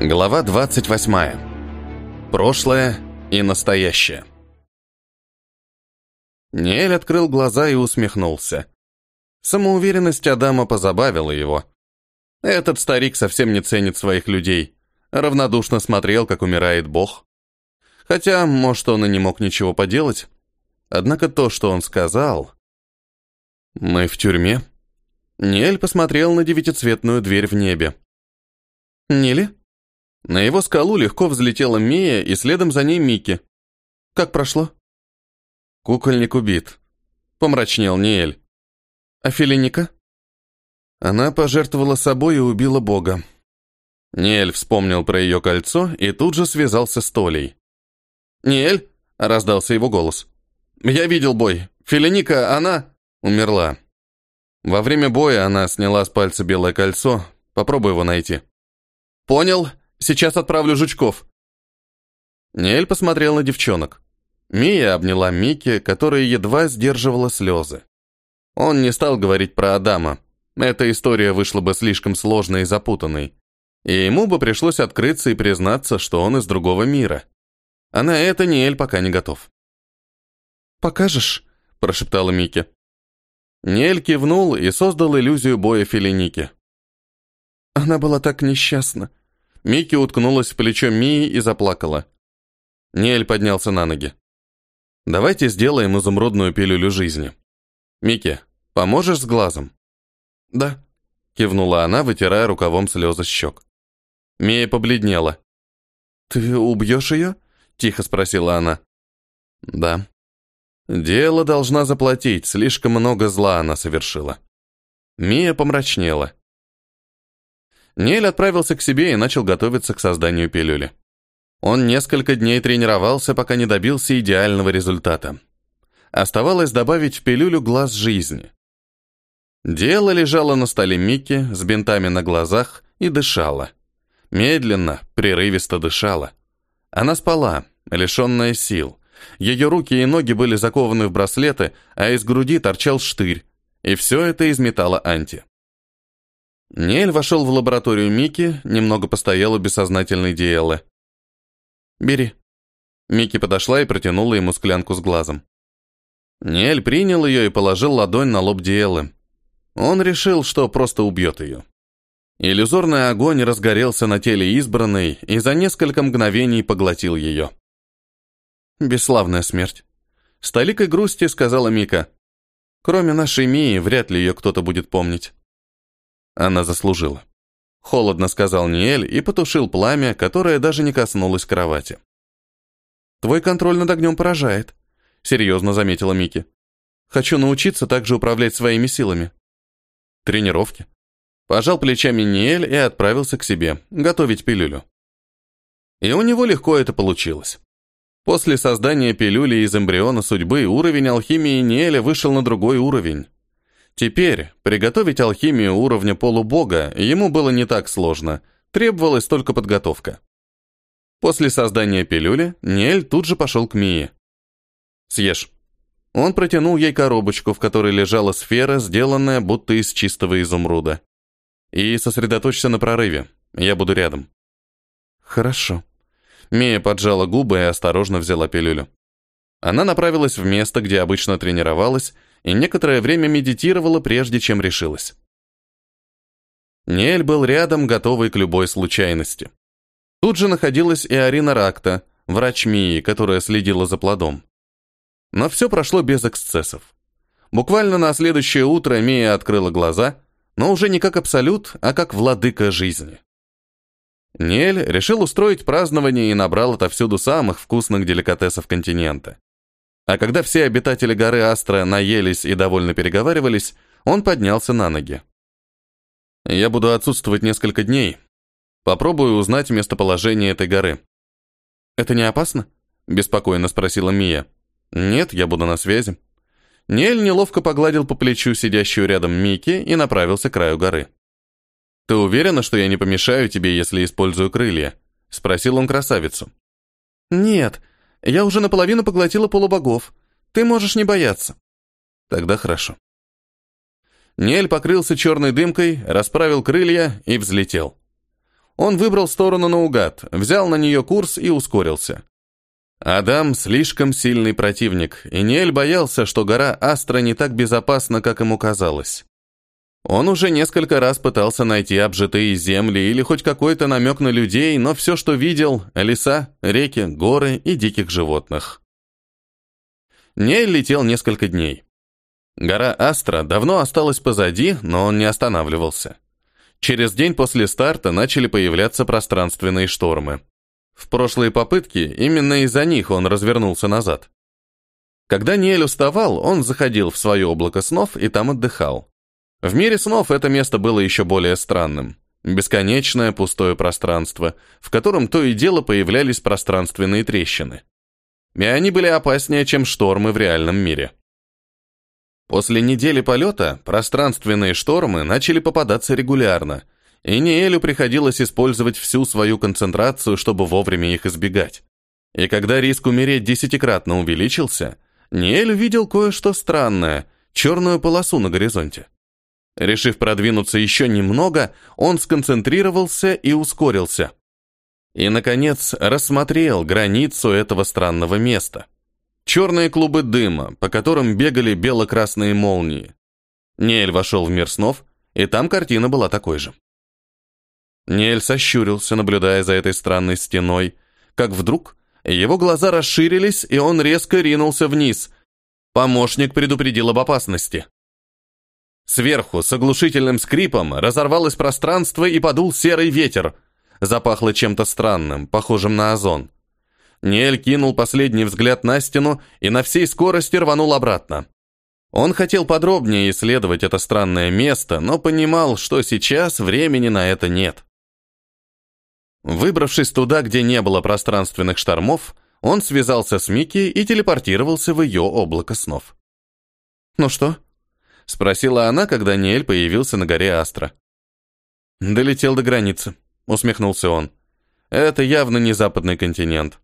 Глава 28. Прошлое и настоящее. Ниэль открыл глаза и усмехнулся. Самоуверенность Адама позабавила его. Этот старик совсем не ценит своих людей. Равнодушно смотрел, как умирает Бог. Хотя, может, он и не мог ничего поделать. Однако то, что он сказал... «Мы в тюрьме?» Ниэль посмотрел на девятицветную дверь в небе. «Нили?» На его скалу легко взлетела Мия, и следом за ней Микки. «Как прошло?» «Кукольник убит», — помрачнел Ниэль. «А Филиника?» Она пожертвовала собой и убила Бога. Ниэль вспомнил про ее кольцо и тут же связался с Толей. «Ниэль?» — раздался его голос. «Я видел бой. Филиника, она...» «Умерла. Во время боя она сняла с пальца белое кольцо. Попробуй его найти». «Понял. Сейчас отправлю жучков». Ниэль посмотрел на девчонок. Мия обняла Микки, которая едва сдерживала слезы. Он не стал говорить про Адама. Эта история вышла бы слишком сложной и запутанной. И ему бы пришлось открыться и признаться, что он из другого мира. А на это Ниэль пока не готов. «Покажешь?» – прошептала Микки. Ниэль кивнул и создал иллюзию боя Филиники. Она была так несчастна. Микки уткнулась в плечо Мии и заплакала. Ниэль поднялся на ноги. «Давайте сделаем изумрудную пилюлю жизни. Микки, поможешь с глазом?» «Да», — кивнула она, вытирая рукавом слезы с щек. Мия побледнела. «Ты убьешь ее?» — тихо спросила она. «Да». Дело должна заплатить, слишком много зла она совершила. Мия помрачнела. Нель отправился к себе и начал готовиться к созданию пилюли. Он несколько дней тренировался, пока не добился идеального результата. Оставалось добавить в пилюлю глаз жизни. Дело лежало на столе Микки с бинтами на глазах и дышала. Медленно, прерывисто дышала. Она спала, лишенная сил. Ее руки и ноги были закованы в браслеты, а из груди торчал штырь. И все это из металла анти. Нель вошел в лабораторию Мики, немного постоял у бессознательной Диэллы. «Бери». Мики подошла и протянула ему склянку с глазом. Нель принял ее и положил ладонь на лоб Диэллы. Он решил, что просто убьет ее. Иллюзорный огонь разгорелся на теле избранной и за несколько мгновений поглотил ее. «Бесславная смерть», — с толикой грусти сказала Мика. «Кроме нашей Мии, вряд ли ее кто-то будет помнить». Она заслужила. Холодно сказал Ниэль и потушил пламя, которое даже не коснулось кровати. «Твой контроль над огнем поражает», — серьезно заметила Мики. «Хочу научиться также управлять своими силами». «Тренировки». Пожал плечами Ниэль и отправился к себе, готовить пилюлю. И у него легко это получилось. После создания пилюли из эмбриона судьбы уровень алхимии Ниэля вышел на другой уровень. Теперь приготовить алхимию уровня полубога ему было не так сложно, требовалась только подготовка. После создания пилюли Ниэль тут же пошел к Мии. «Съешь». Он протянул ей коробочку, в которой лежала сфера, сделанная будто из чистого изумруда. «И сосредоточься на прорыве. Я буду рядом». «Хорошо». Мия поджала губы и осторожно взяла пилюлю. Она направилась в место, где обычно тренировалась, и некоторое время медитировала, прежде чем решилась. Нель был рядом, готовый к любой случайности. Тут же находилась и Арина Ракта, врач Мии, которая следила за плодом. Но все прошло без эксцессов. Буквально на следующее утро Мия открыла глаза, но уже не как абсолют, а как владыка жизни. Нель решил устроить празднование и набрал отовсюду самых вкусных деликатесов континента. А когда все обитатели горы Астра наелись и довольно переговаривались, он поднялся на ноги. «Я буду отсутствовать несколько дней. Попробую узнать местоположение этой горы». «Это не опасно?» – беспокойно спросила Мия. «Нет, я буду на связи». Нель неловко погладил по плечу сидящую рядом Мики и направился к краю горы. «Ты уверена, что я не помешаю тебе, если использую крылья?» – спросил он красавицу. «Нет», я уже наполовину поглотила полубогов. Ты можешь не бояться. Тогда хорошо. Нель покрылся черной дымкой, расправил крылья и взлетел. Он выбрал сторону наугад, взял на нее курс и ускорился. Адам слишком сильный противник, и Ниэль боялся, что гора Астра не так безопасна, как ему казалось. Он уже несколько раз пытался найти обжитые земли или хоть какой-то намек на людей, но все, что видел – леса, реки, горы и диких животных. Ниэль летел несколько дней. Гора Астра давно осталась позади, но он не останавливался. Через день после старта начали появляться пространственные штормы. В прошлые попытки именно из-за них он развернулся назад. Когда Ниэль уставал, он заходил в свое облако снов и там отдыхал. В мире снов это место было еще более странным. Бесконечное пустое пространство, в котором то и дело появлялись пространственные трещины. И они были опаснее, чем штормы в реальном мире. После недели полета пространственные штормы начали попадаться регулярно, и Ниэлю приходилось использовать всю свою концентрацию, чтобы вовремя их избегать. И когда риск умереть десятикратно увеличился, Ниэль увидел кое-что странное – черную полосу на горизонте. Решив продвинуться еще немного, он сконцентрировался и ускорился. И, наконец, рассмотрел границу этого странного места – черные клубы дыма, по которым бегали бело-красные молнии. Неэль вошел в мир снов, и там картина была такой же. Неэль сощурился, наблюдая за этой странной стеной, как вдруг его глаза расширились, и он резко ринулся вниз. Помощник предупредил об опасности. Сверху, с оглушительным скрипом, разорвалось пространство и подул серый ветер. Запахло чем-то странным, похожим на озон. Ниэль кинул последний взгляд на стену и на всей скорости рванул обратно. Он хотел подробнее исследовать это странное место, но понимал, что сейчас времени на это нет. Выбравшись туда, где не было пространственных штормов, он связался с Микки и телепортировался в ее облако снов. «Ну что?» — спросила она, когда Ниэль появился на горе Астра. «Долетел до границы», — усмехнулся он. «Это явно не западный континент.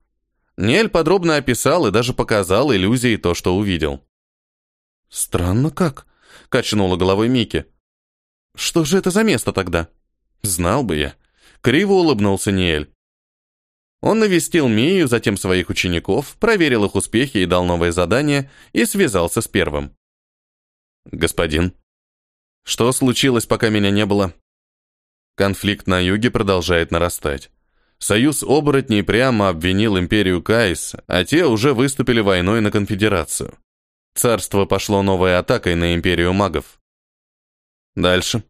Нель подробно описал и даже показал иллюзии то, что увидел. «Странно как?» — качнула головой Мики. «Что же это за место тогда?» «Знал бы я». Криво улыбнулся Ниэль. Он навестил Мию, затем своих учеников, проверил их успехи и дал новое задание, и связался с первым. «Господин, что случилось, пока меня не было?» Конфликт на юге продолжает нарастать. Союз оборотней прямо обвинил империю Кайс, а те уже выступили войной на конфедерацию. Царство пошло новой атакой на империю магов. Дальше.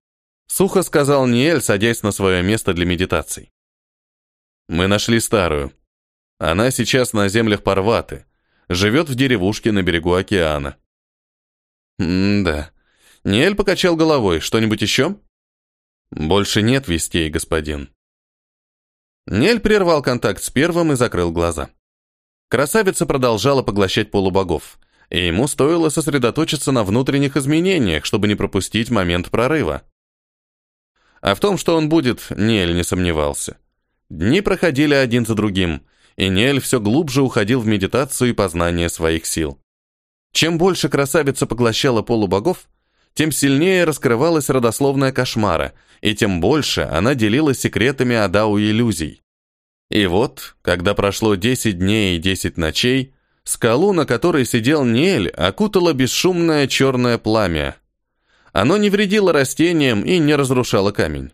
Сухо сказал Ниэль, садясь на свое место для медитаций. Мы нашли старую. Она сейчас на землях Парваты. Живет в деревушке на берегу океана. М-да. Ниэль покачал головой. Что-нибудь еще? Больше нет вестей, господин. Нель прервал контакт с первым и закрыл глаза. Красавица продолжала поглощать полубогов, и ему стоило сосредоточиться на внутренних изменениях, чтобы не пропустить момент прорыва. А в том, что он будет, Нель не сомневался. Дни проходили один за другим, и Нель все глубже уходил в медитацию и познание своих сил. Чем больше красавица поглощала полубогов, тем сильнее раскрывалась родословная кошмара, и тем больше она делилась секретами Адау иллюзий. И вот, когда прошло 10 дней и 10 ночей, скалу, на которой сидел Ниэль, окутало бесшумное черное пламя. Оно не вредило растениям и не разрушало камень.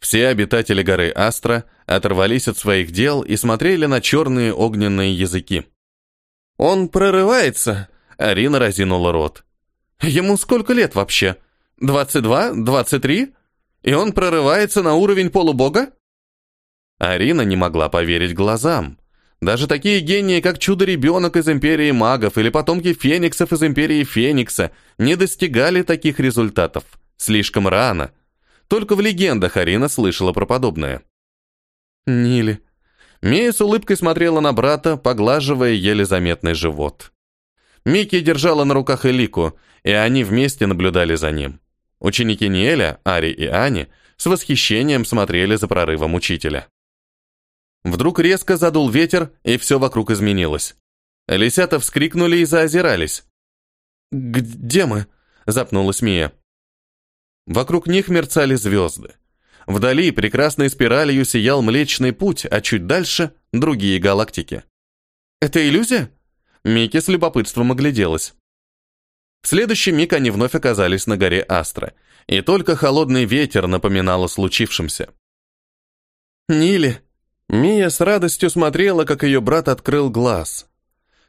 Все обитатели горы Астра оторвались от своих дел и смотрели на черные огненные языки. «Он прорывается!» — Арина разинула рот. Ему сколько лет вообще? 22? 23? И он прорывается на уровень полубога? Арина не могла поверить глазам. Даже такие гении, как чудо-ребенок из Империи магов или потомки фениксов из Империи Феникса, не достигали таких результатов. Слишком рано. Только в легендах Арина слышала про подобное. Нили. Мия с улыбкой смотрела на брата, поглаживая еле заметный живот. Микки держала на руках Элику, и они вместе наблюдали за ним. Ученики Ниэля, Ари и Ани, с восхищением смотрели за прорывом учителя. Вдруг резко задул ветер, и все вокруг изменилось. Лисята вскрикнули и заозирались. «Где мы?» — запнулась Мия. Вокруг них мерцали звезды. Вдали прекрасной спиралью сиял Млечный Путь, а чуть дальше — другие галактики. «Это иллюзия?» Микки с любопытством огляделась. В следующий миг они вновь оказались на горе Астра, и только холодный ветер напоминал о случившемся. «Нили!» Мия с радостью смотрела, как ее брат открыл глаз.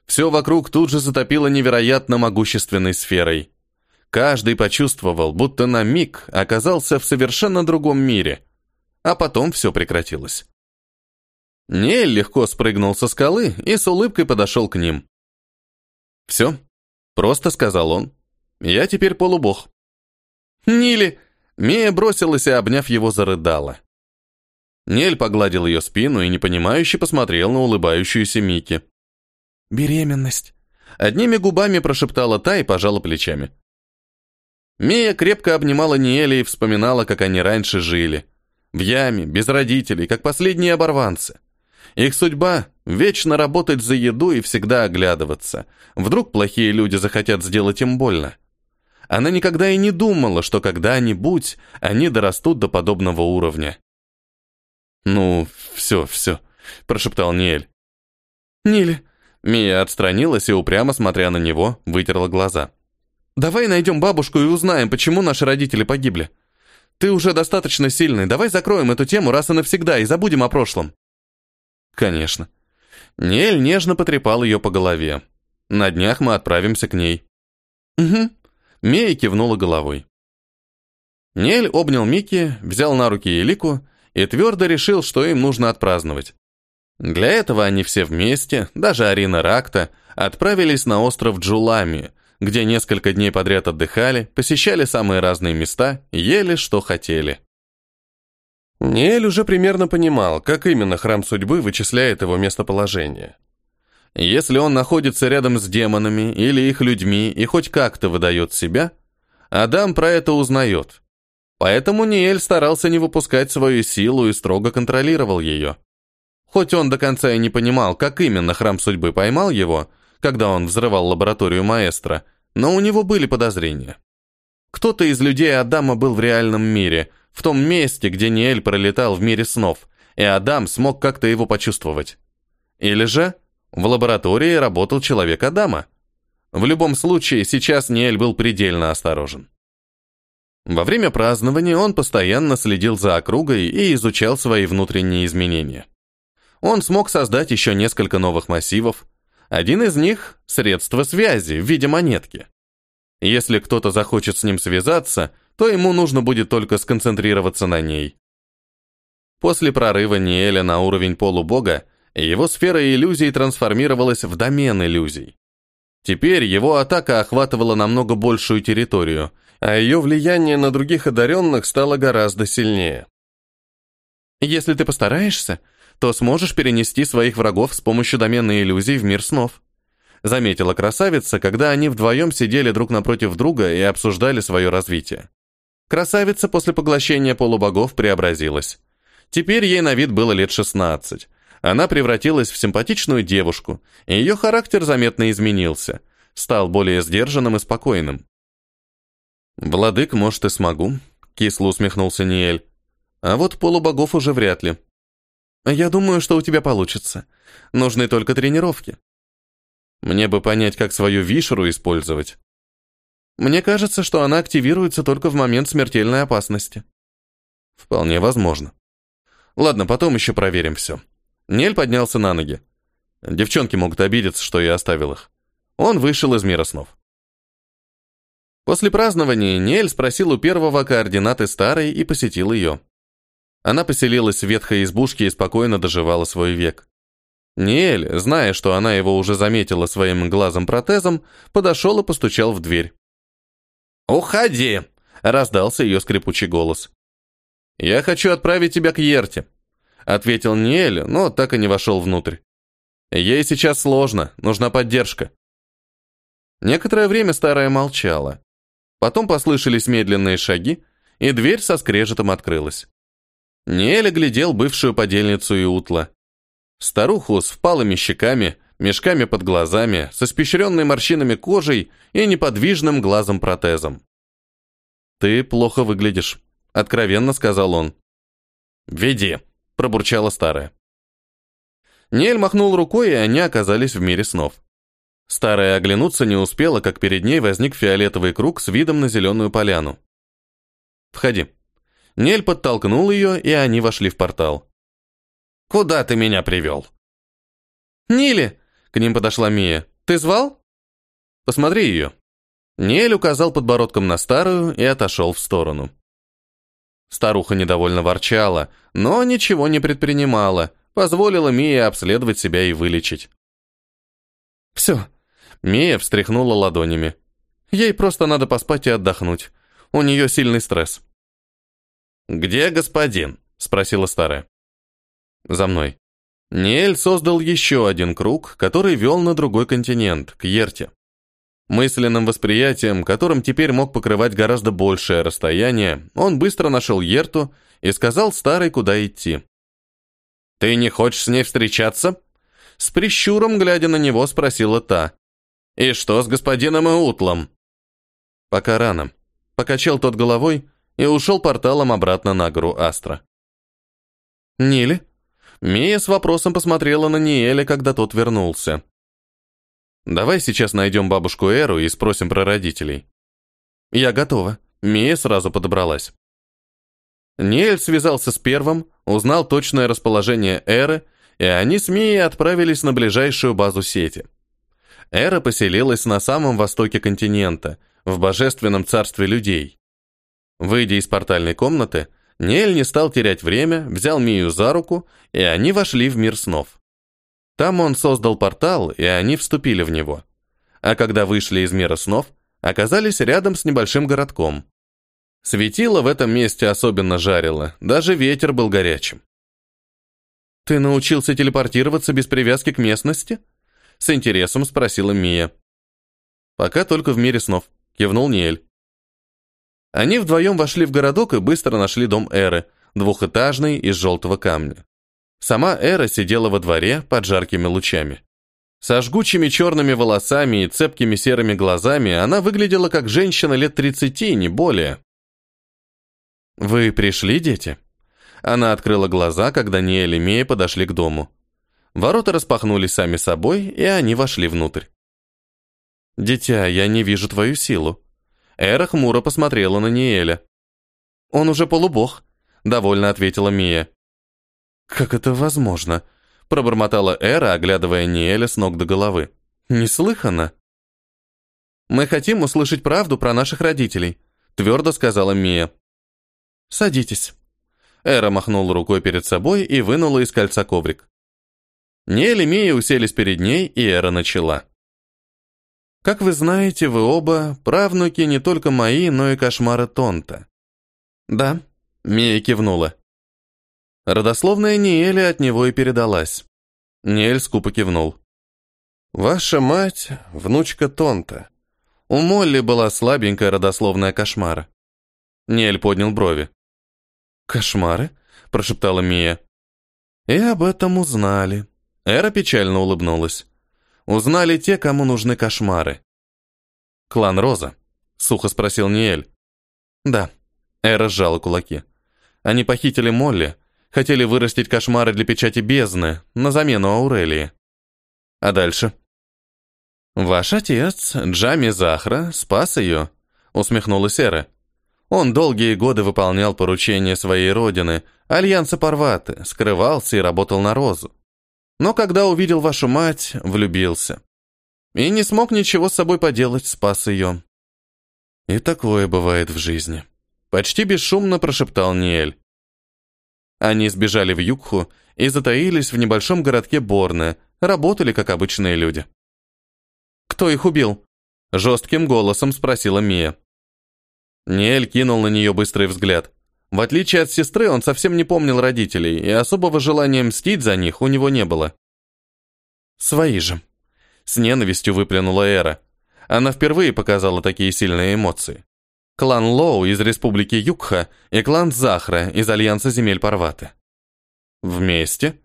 Все вокруг тут же затопило невероятно могущественной сферой. Каждый почувствовал, будто на миг оказался в совершенно другом мире. А потом все прекратилось. Нель легко спрыгнул со скалы и с улыбкой подошел к ним. «Все», — просто сказал он. «Я теперь полубог». «Нили!» Мия бросилась и, обняв его, зарыдала. Нель погладил ее спину и непонимающе посмотрел на улыбающуюся Мики. «Беременность!» Одними губами прошептала та и пожала плечами. Мия крепко обнимала Ниэля и вспоминала, как они раньше жили. В яме, без родителей, как последние оборванцы. Их судьба — вечно работать за еду и всегда оглядываться. Вдруг плохие люди захотят сделать им больно. Она никогда и не думала, что когда-нибудь они дорастут до подобного уровня. «Ну, все, все», — прошептал Ниэль. «Нили». Мия отстранилась и, упрямо смотря на него, вытерла глаза. Давай найдем бабушку и узнаем, почему наши родители погибли. Ты уже достаточно сильный, давай закроем эту тему раз и навсегда и забудем о прошлом. Конечно. Нель нежно потрепал ее по голове. На днях мы отправимся к ней. Угу. Мия кивнула головой. Нель обнял Микки, взял на руки Элику и твердо решил, что им нужно отпраздновать. Для этого они все вместе, даже Арина Ракта, отправились на остров Джулами, где несколько дней подряд отдыхали, посещали самые разные места, ели, что хотели. Ниэль уже примерно понимал, как именно храм судьбы вычисляет его местоположение. Если он находится рядом с демонами или их людьми и хоть как-то выдает себя, Адам про это узнает. Поэтому Ниэль старался не выпускать свою силу и строго контролировал ее. Хоть он до конца и не понимал, как именно храм судьбы поймал его, когда он взрывал лабораторию маэстро, но у него были подозрения. Кто-то из людей Адама был в реальном мире, в том месте, где Ниэль пролетал в мире снов, и Адам смог как-то его почувствовать. Или же в лаборатории работал человек Адама. В любом случае, сейчас Ниэль был предельно осторожен. Во время празднования он постоянно следил за округой и изучал свои внутренние изменения. Он смог создать еще несколько новых массивов, один из них — средство связи в виде монетки. Если кто-то захочет с ним связаться, то ему нужно будет только сконцентрироваться на ней. После прорыва Ниэля на уровень полубога, его сфера иллюзий трансформировалась в домен иллюзий. Теперь его атака охватывала намного большую территорию, а ее влияние на других одаренных стало гораздо сильнее. Если ты постараешься, то сможешь перенести своих врагов с помощью доменной иллюзий в мир снов. Заметила красавица, когда они вдвоем сидели друг напротив друга и обсуждали свое развитие. Красавица после поглощения полубогов преобразилась. Теперь ей на вид было лет 16. Она превратилась в симпатичную девушку, и ее характер заметно изменился, стал более сдержанным и спокойным. «Владык, может, и смогу», — кисло усмехнулся Ниэль. «А вот полубогов уже вряд ли. Я думаю, что у тебя получится. Нужны только тренировки. Мне бы понять, как свою вишеру использовать. Мне кажется, что она активируется только в момент смертельной опасности. Вполне возможно. Ладно, потом еще проверим все. Нель поднялся на ноги. Девчонки могут обидеться, что я оставил их. Он вышел из мира снов. После празднования Нель спросил у первого координаты старой и посетил ее. Она поселилась в ветхой избушке и спокойно доживала свой век. Ниэль, зная, что она его уже заметила своим глазом-протезом, подошел и постучал в дверь. «Уходи!» — раздался ее скрипучий голос. «Я хочу отправить тебя к Ерте», — ответил Ниэль, но так и не вошел внутрь. «Ей сейчас сложно, нужна поддержка». Некоторое время старая молчала. Потом послышались медленные шаги, и дверь со скрежетом открылась. Ниэль глядел бывшую подельницу Иутла. Старуху с впалыми щеками, мешками под глазами, со спещренной морщинами кожей и неподвижным глазом-протезом. «Ты плохо выглядишь», — откровенно сказал он. «Веди», — пробурчала старая. Нель махнул рукой, и они оказались в мире снов. Старая оглянуться не успела, как перед ней возник фиолетовый круг с видом на зеленую поляну. «Входи». Нель подтолкнул ее, и они вошли в портал. «Куда ты меня привел?» «Нили!» — к ним подошла Мия. «Ты звал?» «Посмотри ее». Нель указал подбородком на старую и отошел в сторону. Старуха недовольно ворчала, но ничего не предпринимала, позволила Мии обследовать себя и вылечить. «Все». Мия встряхнула ладонями. Ей просто надо поспать и отдохнуть. У нее сильный стресс. «Где господин?» — спросила старая. «За мной». Ниэль создал еще один круг, который вел на другой континент, к Ерте. Мысленным восприятием, которым теперь мог покрывать гораздо большее расстояние, он быстро нашел Ерту и сказал старой, куда идти. «Ты не хочешь с ней встречаться?» С прищуром, глядя на него, спросила та. «И что с господином Иутлом?» «Пока рано». Покачал тот головой и ушел порталом обратно на гору Астра. «Нили?» Мия с вопросом посмотрела на Ниэля, когда тот вернулся. Давай сейчас найдем бабушку Эру и спросим про родителей. Я готова. Мия сразу подобралась. Ниэль связался с первым, узнал точное расположение Эры, и они с Мией отправились на ближайшую базу сети. Эра поселилась на самом востоке континента, в божественном царстве людей. Выйдя из портальной комнаты, Ниэль не стал терять время, взял Мию за руку, и они вошли в мир снов. Там он создал портал, и они вступили в него. А когда вышли из мира снов, оказались рядом с небольшим городком. Светило в этом месте особенно жарило, даже ветер был горячим. «Ты научился телепортироваться без привязки к местности?» С интересом спросила Мия. «Пока только в мире снов», — кивнул Ниэль. Они вдвоем вошли в городок и быстро нашли дом Эры, двухэтажный, из желтого камня. Сама Эра сидела во дворе под жаркими лучами. Со жгучими черными волосами и цепкими серыми глазами она выглядела как женщина лет тридцати, не более. «Вы пришли, дети?» Она открыла глаза, когда Ниэль и Мея подошли к дому. Ворота распахнулись сами собой, и они вошли внутрь. «Дитя, я не вижу твою силу». Эра хмуро посмотрела на Ниэля. «Он уже полубог», — довольно ответила Мия. «Как это возможно?» – пробормотала Эра, оглядывая Ниэля с ног до головы. «Неслыханно!» «Мы хотим услышать правду про наших родителей», – твердо сказала Мия. «Садитесь». Эра махнула рукой перед собой и вынула из кольца коврик. Ниэль и Мия уселись перед ней, и Эра начала. «Как вы знаете, вы оба правнуки не только мои, но и кошмара Тонта». «Да», — Мия кивнула. Родословная Ниэли от него и передалась. Ниэль скупо кивнул. «Ваша мать — внучка Тонта. У Молли была слабенькая родословная кошмара». Ниэль поднял брови. «Кошмары?» — прошептала Мия. «И об этом узнали». Эра печально улыбнулась. «Узнали те, кому нужны кошмары». «Клан Роза?» — сухо спросил Ниэль. «Да». Эра сжала кулаки. «Они похитили Молли, Хотели вырастить кошмары для печати бездны, на замену Аурелии. А дальше? «Ваш отец, Джами Захра, спас ее», — усмехнулась Эра. Он долгие годы выполнял поручения своей родины, Альянса Парваты, скрывался и работал на Розу. Но когда увидел вашу мать, влюбился. И не смог ничего с собой поделать, спас ее. И такое бывает в жизни. Почти бесшумно прошептал Ниэль. Они сбежали в Югху и затаились в небольшом городке Борне, работали как обычные люди. «Кто их убил?» – жестким голосом спросила Мия. Ниэль кинул на нее быстрый взгляд. В отличие от сестры, он совсем не помнил родителей, и особого желания мстить за них у него не было. «Свои же», – с ненавистью выплюнула Эра. Она впервые показала такие сильные эмоции клан Лоу из республики Юкха и клан Захра из Альянса земель Парваты. Вместе?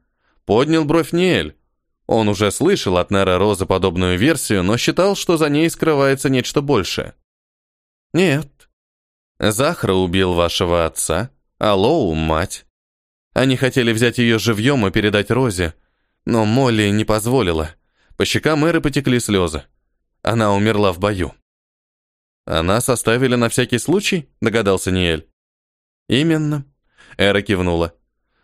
Поднял бровь Ниэль. Он уже слышал от Нера Роза подобную версию, но считал, что за ней скрывается нечто большее. Нет. Захра убил вашего отца, а Лоу – мать. Они хотели взять ее живьем и передать Розе, но Молли не позволила. По щекам Эры потекли слезы. Она умерла в бою. «Она составили на всякий случай?» – догадался Ниэль. «Именно». Эра кивнула.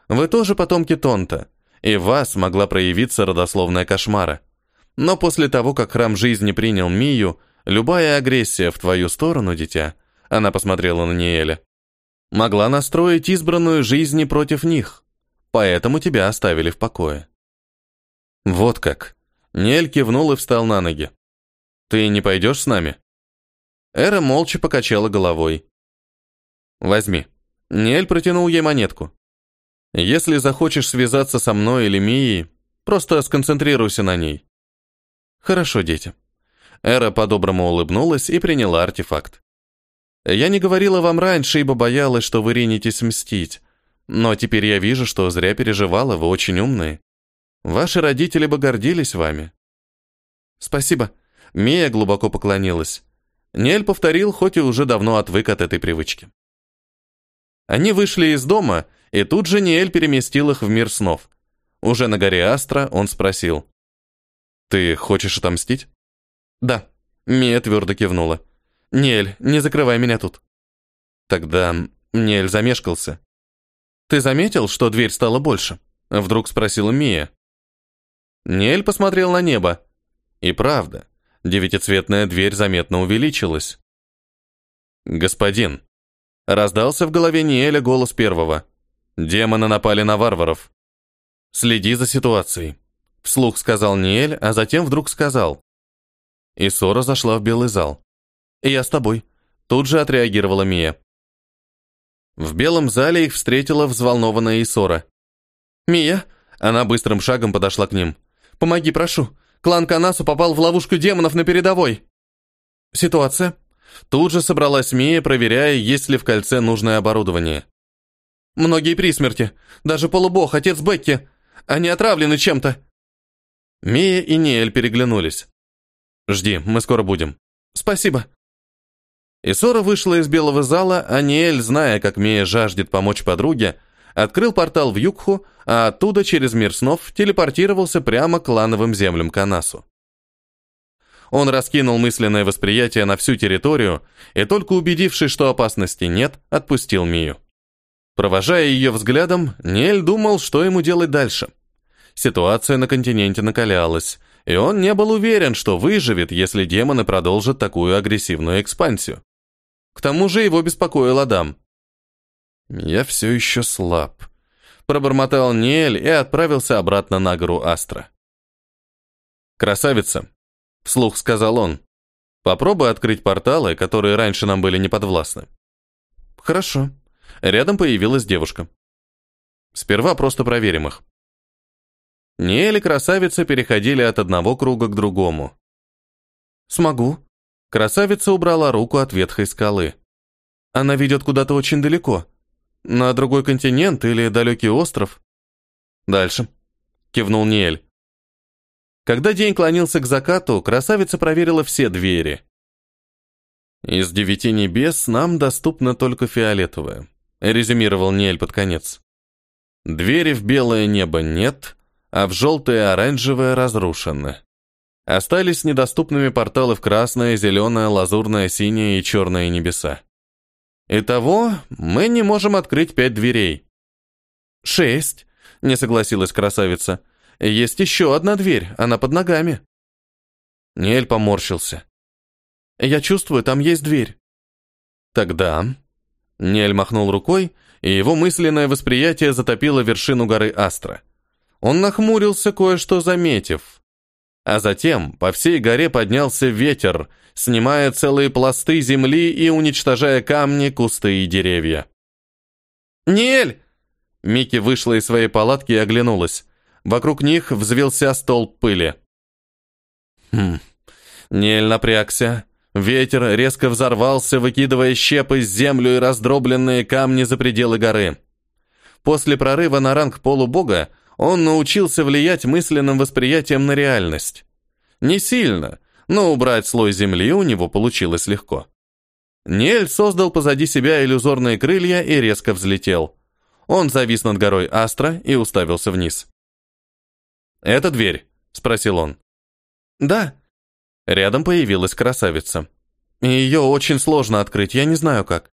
«Вы тоже потомки Тонта, и в вас могла проявиться родословная кошмара. Но после того, как храм жизни принял Мию, любая агрессия в твою сторону, дитя, она посмотрела на Ниэля, могла настроить избранную жизни против них, поэтому тебя оставили в покое. Вот как. Ниэль кивнул и встал на ноги. Ты не пойдешь с нами? Эра молча покачала головой. Возьми. Ниэль протянул ей монетку. Если захочешь связаться со мной или Мией, просто сконцентрируйся на ней. Хорошо, дети. Эра по-доброму улыбнулась и приняла артефакт. Я не говорила вам раньше, ибо боялась, что вы ринетесь мстить. Но теперь я вижу, что зря переживала, вы очень умные. Ваши родители бы гордились вами. Спасибо. Мия глубоко поклонилась. Нель повторил, хоть и уже давно отвык от этой привычки. Они вышли из дома, и тут же Ниэль переместил их в мир снов. Уже на горе Астра он спросил. «Ты хочешь отомстить?» «Да», — Мия твердо кивнула. «Нель, не закрывай меня тут». Тогда Нель замешкался. «Ты заметил, что дверь стала больше?» — вдруг спросила Мия. Нель посмотрел на небо. И правда, девятицветная дверь заметно увеличилась. «Господин», — раздался в голове Ниэля голос первого. «Демоны напали на варваров. Следи за ситуацией». Вслух сказал Ниэль, а затем вдруг сказал. И Сора зашла в белый зал. «Я с тобой», — тут же отреагировала Мия. В белом зале их встретила взволнованная Исора. «Мия!» — она быстрым шагом подошла к ним. «Помоги, прошу. Клан Канасу попал в ловушку демонов на передовой». «Ситуация?» Тут же собралась Мия, проверяя, есть ли в кольце нужное оборудование. «Многие при смерти. Даже полубог, отец Бекки. Они отравлены чем-то. Мия и Ниэль переглянулись. «Жди, мы скоро будем». «Спасибо». Исора вышла из белого зала, а Ниэль, зная, как Мия жаждет помочь подруге, открыл портал в Югху, а оттуда через мир снов телепортировался прямо к клановым землям Канасу. Он раскинул мысленное восприятие на всю территорию и, только убедившись, что опасности нет, отпустил Мию. Провожая ее взглядом, Ниэль думал, что ему делать дальше – Ситуация на континенте накалялась, и он не был уверен, что выживет, если демоны продолжат такую агрессивную экспансию. К тому же его беспокоил Адам. «Я все еще слаб», — пробормотал Ниэль и отправился обратно на гору Астра. «Красавица», — вслух сказал он, — «попробуй открыть порталы, которые раньше нам были неподвластны». «Хорошо». Рядом появилась девушка. «Сперва просто проверим их». Ниэль и красавица переходили от одного круга к другому. «Смогу». Красавица убрала руку от ветхой скалы. «Она ведет куда-то очень далеко. На другой континент или далекий остров?» «Дальше», — кивнул Ниэль. Когда день клонился к закату, красавица проверила все двери. «Из девяти небес нам доступна только фиолетовая», — резюмировал Ниэль под конец. «Двери в белое небо нет, а в желтое и оранжевое разрушены. Остались недоступными порталы в красное, зеленое, лазурное, синее и черное небеса. Итого, мы не можем открыть пять дверей. Шесть, не согласилась красавица. Есть еще одна дверь, она под ногами. Нель поморщился. Я чувствую, там есть дверь. Тогда... Нель махнул рукой, и его мысленное восприятие затопило вершину горы Астра. Он нахмурился, кое-что заметив. А затем по всей горе поднялся ветер, снимая целые пласты земли и уничтожая камни, кусты и деревья. «Ниэль!» Микки вышла из своей палатки и оглянулась. Вокруг них взвелся столб пыли. Хм. Ниэль напрягся. Ветер резко взорвался, выкидывая щепы, землю и раздробленные камни за пределы горы. После прорыва на ранг полубога он научился влиять мысленным восприятием на реальность. Не сильно, но убрать слой земли у него получилось легко. Нель создал позади себя иллюзорные крылья и резко взлетел. Он завис над горой Астра и уставился вниз. «Это дверь?» — спросил он. «Да». Рядом появилась красавица. Ее очень сложно открыть, я не знаю как.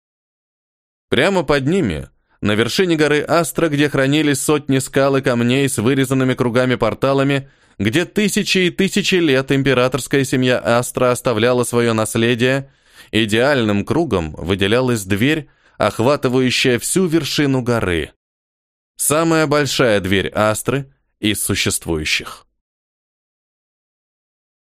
Прямо под ними, на вершине горы Астра, где хранились сотни скал и камней с вырезанными кругами-порталами, где тысячи и тысячи лет императорская семья Астра оставляла свое наследие, идеальным кругом выделялась дверь, охватывающая всю вершину горы. Самая большая дверь Астры из существующих.